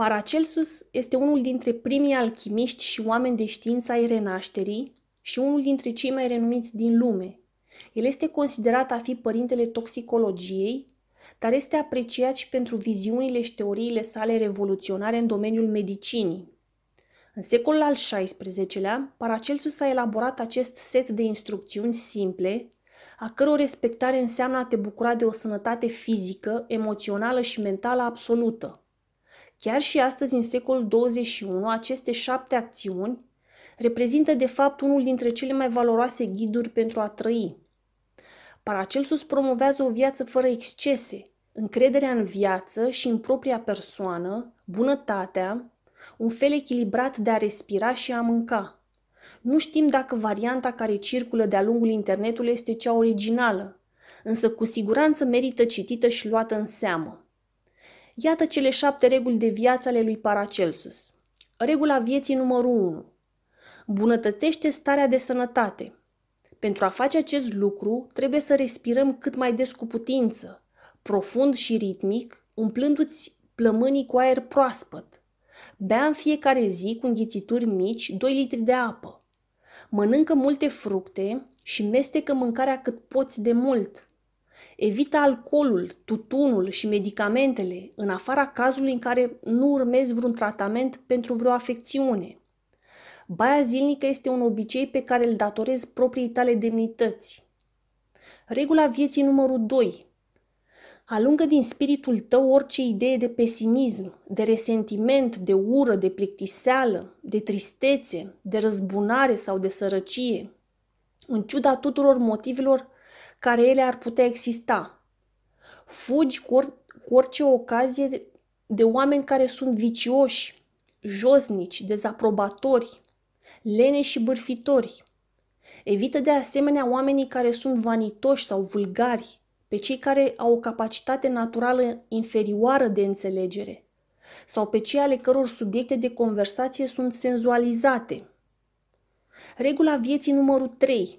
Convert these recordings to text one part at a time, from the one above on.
Paracelsus este unul dintre primii alchimiști și oameni de știință ai renașterii și unul dintre cei mai renumiți din lume. El este considerat a fi părintele toxicologiei, dar este apreciat și pentru viziunile și teoriile sale revoluționare în domeniul medicinii. În secolul al XVI-lea, Paracelsus a elaborat acest set de instrucțiuni simple, a căror respectare înseamnă a te bucura de o sănătate fizică, emoțională și mentală absolută. Chiar și astăzi, în secolul 21, aceste șapte acțiuni reprezintă de fapt unul dintre cele mai valoroase ghiduri pentru a trăi. Paracelsus promovează o viață fără excese, încrederea în viață și în propria persoană, bunătatea, un fel echilibrat de a respira și a mânca. Nu știm dacă varianta care circulă de-a lungul internetului este cea originală, însă cu siguranță merită citită și luată în seamă. Iată cele șapte reguli de viață ale lui Paracelsus. Regula vieții numărul 1. Bunătățește starea de sănătate. Pentru a face acest lucru, trebuie să respirăm cât mai des cu putință, profund și ritmic, umplându-ți plămânii cu aer proaspăt. Bea în fiecare zi cu înghițituri mici 2 litri de apă. Mănâncă multe fructe și mestecă mâncarea cât poți de mult. Evită alcoolul, tutunul și medicamentele, în afara cazului în care nu urmezi vreun tratament pentru vreo afecțiune. Baia zilnică este un obicei pe care îl datorezi propriei tale demnități. Regula vieții numărul 2. Alungă din spiritul tău orice idee de pesimism, de resentiment, de ură, de plictiseală, de tristețe, de răzbunare sau de sărăcie, în ciuda tuturor motivelor care ele ar putea exista. Fugi cu, or- cu orice ocazie de, de oameni care sunt vicioși, josnici, dezaprobatori, lene și bârfitori. Evită de asemenea oamenii care sunt vanitoși sau vulgari, pe cei care au o capacitate naturală inferioară de înțelegere sau pe cei ale căror subiecte de conversație sunt senzualizate. Regula vieții numărul 3.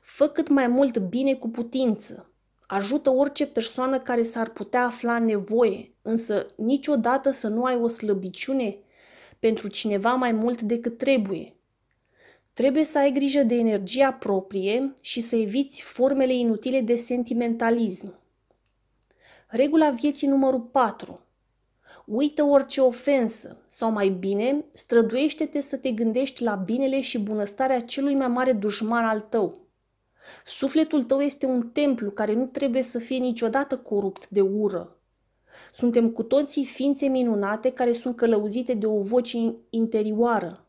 Fă cât mai mult bine cu putință. Ajută orice persoană care s-ar putea afla în nevoie, însă niciodată să nu ai o slăbiciune pentru cineva mai mult decât trebuie. Trebuie să ai grijă de energia proprie și să eviți formele inutile de sentimentalism. Regula vieții numărul 4. Uită orice ofensă, sau mai bine, străduiește-te să te gândești la binele și bunăstarea celui mai mare dușman al tău. Sufletul tău este un templu care nu trebuie să fie niciodată corupt de ură. Suntem cu toții ființe minunate care sunt călăuzite de o voce interioară.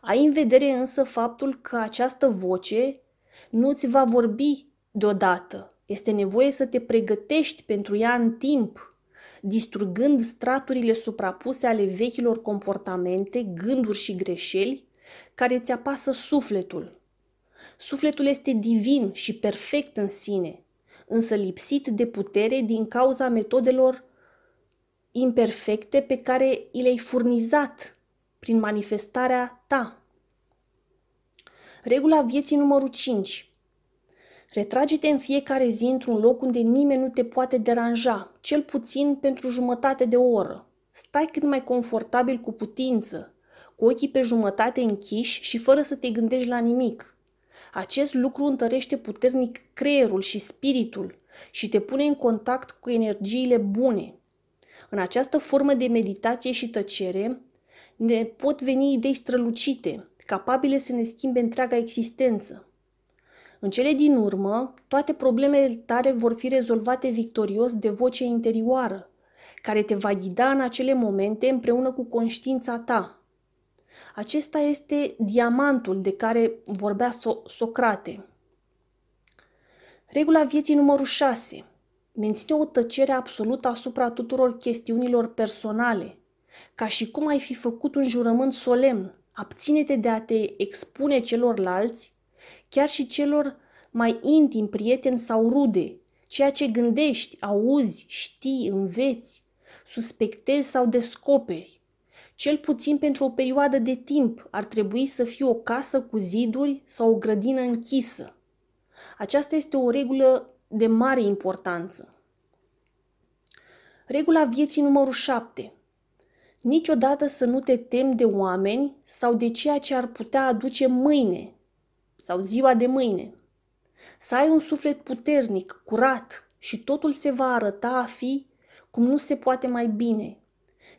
Ai în vedere însă faptul că această voce nu ți va vorbi deodată. Este nevoie să te pregătești pentru ea în timp, distrugând straturile suprapuse ale vechilor comportamente, gânduri și greșeli care ți apasă sufletul. Sufletul este divin și perfect în sine, însă lipsit de putere din cauza metodelor imperfecte pe care i le-ai furnizat prin manifestarea ta. Regula vieții numărul 5. Retrage-te în fiecare zi într-un loc unde nimeni nu te poate deranja, cel puțin pentru jumătate de oră. Stai cât mai confortabil cu putință, cu ochii pe jumătate închiși și fără să te gândești la nimic. Acest lucru întărește puternic creierul și spiritul și te pune în contact cu energiile bune. În această formă de meditație și tăcere ne pot veni idei strălucite, capabile să ne schimbe întreaga existență. În cele din urmă, toate problemele tale vor fi rezolvate victorios de vocea interioară, care te va ghida în acele momente împreună cu conștiința ta. Acesta este diamantul de care vorbea so- Socrate. Regula vieții numărul 6. Menține o tăcere absolută asupra tuturor chestiunilor personale, ca și cum ai fi făcut un jurământ solemn. Abține-te de a te expune celorlalți, chiar și celor mai intimi, prieteni sau rude, ceea ce gândești, auzi, știi, înveți, suspectezi sau descoperi. Cel puțin pentru o perioadă de timp ar trebui să fie o casă cu ziduri sau o grădină închisă. Aceasta este o regulă de mare importanță. Regula vieții numărul 7. Niciodată să nu te temi de oameni sau de ceea ce ar putea aduce mâine sau ziua de mâine. Să ai un suflet puternic, curat și totul se va arăta a fi cum nu se poate mai bine.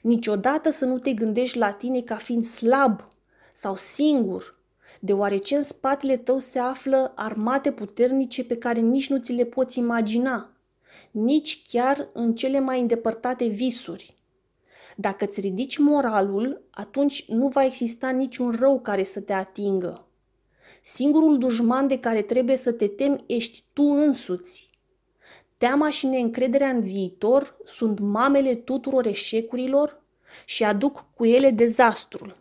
Niciodată să nu te gândești la tine ca fiind slab sau singur, deoarece în spatele tău se află armate puternice pe care nici nu ți le poți imagina, nici chiar în cele mai îndepărtate visuri. Dacă îți ridici moralul, atunci nu va exista niciun rău care să te atingă. Singurul dușman de care trebuie să te temi ești tu însuți. Teama și neîncrederea în viitor sunt mamele tuturor eșecurilor și aduc cu ele dezastrul.